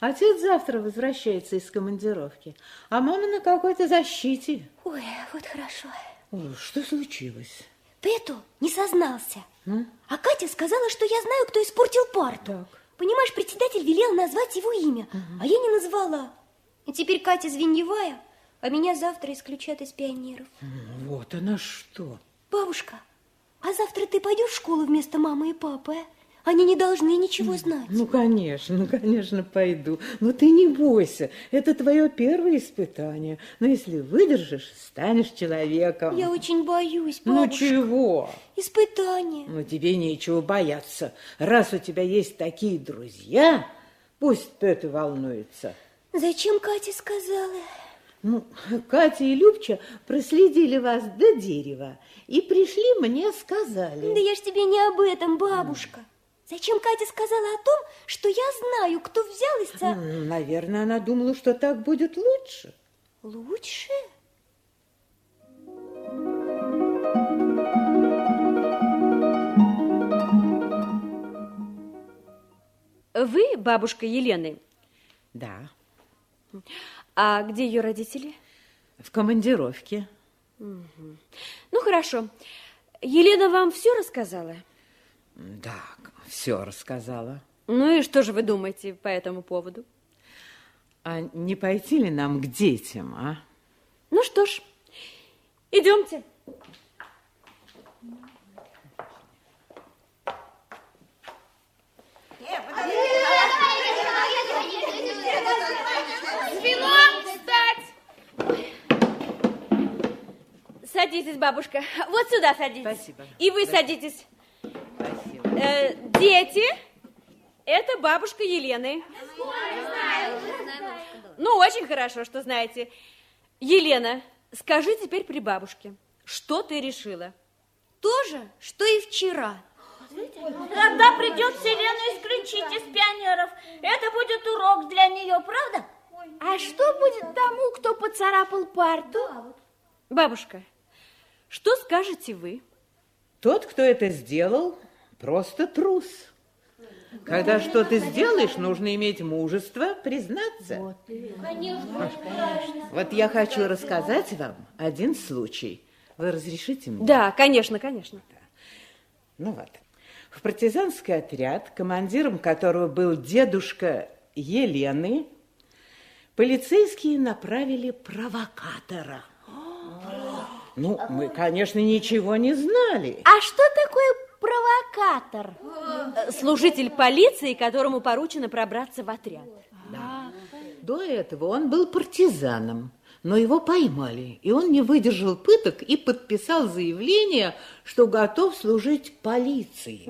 Отец завтра возвращается из командировки, а мама на какой-то защите. Ой, вот хорошо. Ой, что случилось? Пету не сознался. Ну? А Катя сказала, что я знаю, кто испортил парту. Так. Понимаешь, председатель велел назвать его имя, угу. а я не назвала. И теперь Катя звеньевая, а меня завтра исключат из пионеров. Вот она что. Бабушка, а завтра ты пойдешь в школу вместо мамы и папы, а? Они не должны ничего знать. Ну, конечно, ну, конечно, пойду. Но ты не бойся, это твое первое испытание. Но если выдержишь, станешь человеком. Я очень боюсь, ну, бабушка. Ну, чего? Испытание. Ну, тебе нечего бояться. Раз у тебя есть такие друзья, пусть это волнуется. Зачем Катя сказала? Ну, Катя и Любча проследили вас до дерева и пришли мне сказали. Да я ж тебе не об этом, бабушка. Зачем Катя сказала о том, что я знаю, кто взял из ца... Наверное, она думала, что так будет лучше. Лучше? Вы бабушка Елены? Да. А где ее родители? В командировке. Угу. Ну, хорошо. Елена вам все рассказала? Да, все рассказала. Ну и что же вы думаете по этому поводу? А не пойти ли нам к детям, а? Ну что ж, идемте. Садитесь, бабушка. Вот сюда садитесь. Спасибо. И вы Спасибо. садитесь. Э, дети, это бабушка Елены. Ну, очень хорошо, что знаете. Елена, скажи теперь при бабушке, что ты решила? То же, что и вчера. Когда придется Елену исключить из пионеров, это будет урок для нее, правда? А что будет тому, кто поцарапал парту? Бабушка, что скажете вы? Тот, кто это сделал, просто трус. Когда что-то сделаешь, нужно иметь мужество признаться. Вот, конечно, Вот я хочу рассказать вам один случай. Вы разрешите мне? Да, конечно, конечно. Да. Ну вот. В партизанский отряд, командиром которого был дедушка Елены, полицейские направили провокатора. Ну, мы, конечно, ничего не знали. А что такое провокатор? Служитель полиции, которому поручено пробраться в отряд. Да. До этого он был партизаном, но его поймали, и он не выдержал пыток и подписал заявление, что готов служить полиции.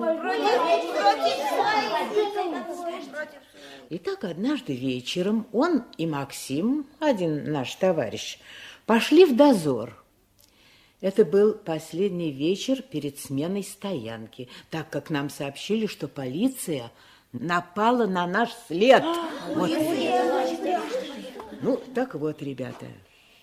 Итак, однажды вечером он и Максим, один наш товарищ, пошли в дозор. Это был последний вечер перед сменой стоянки, так как нам сообщили, что полиция напала на наш след. Вот. Ну, так вот, ребята,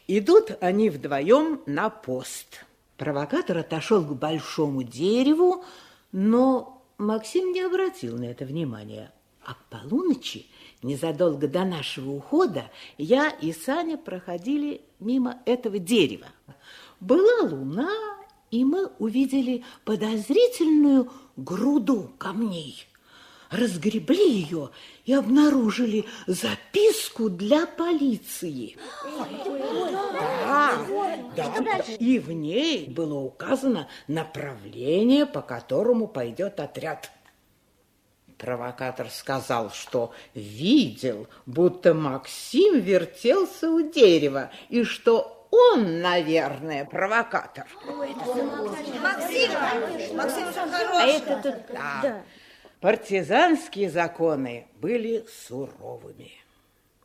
идут они вдвоем на пост. Провокатор отошел к большому дереву, но Максим не обратил на это внимания. А к полуночи, незадолго до нашего ухода, я и Саня проходили мимо этого дерева. Была луна, и мы увидели подозрительную груду камней. Разгребли ее и обнаружили записку для полиции. И в ней было указано направление, по которому пойдет отряд. Провокатор сказал, что видел, будто Максим вертелся у дерева, и что он, наверное, провокатор. Максим, Максим хороший. А это тут... Да. да. Партизанские законы были суровыми.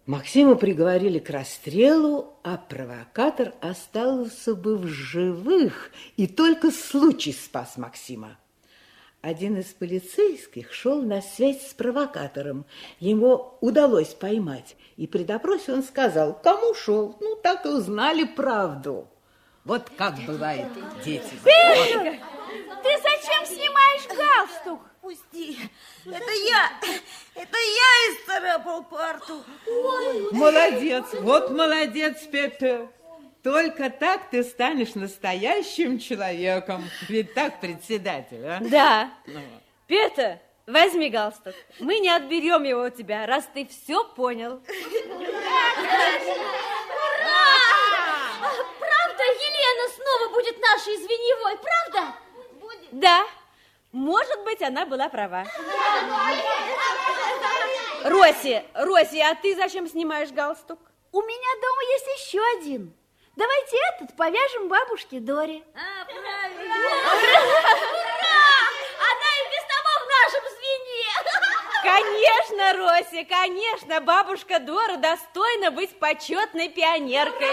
Максима приговорили к расстрелу, а провокатор остался бы в живых, и только случай спас Максима. Один из полицейских шел на связь с провокатором. Ему удалось поймать. И при допросе он сказал, кому шел? Ну, так и узнали правду. Вот как бывает, дети. Петя, ты зачем снимаешь галстук? Отпусти. Это я. Это я исцарапал парту. Молодец. Вот молодец, Петр. Только так ты станешь настоящим человеком. Ведь так, председатель, а? Да. Ну. Петр, возьми галстук. Мы не отберем его у тебя, раз ты все понял. Правда, Елена снова будет нашей звеньевой, правда? Да. Может быть, она была права. Роси, Роси, а ты зачем снимаешь галстук? У меня дома есть еще один. Давайте этот повяжем бабушке Доре. А, правильно. Ура! Она и без того в нашем звене. Конечно, Роси, конечно, бабушка Дора достойна быть почетной пионеркой.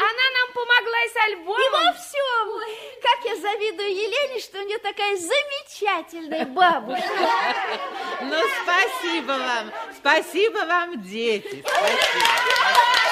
Она нам помогла и с альбомом. И во всем. Ой. Как я завидую Елене, что у нее такая замечательная бабушка. Ну, спасибо вам. Спасибо вам, дети. Спасибо.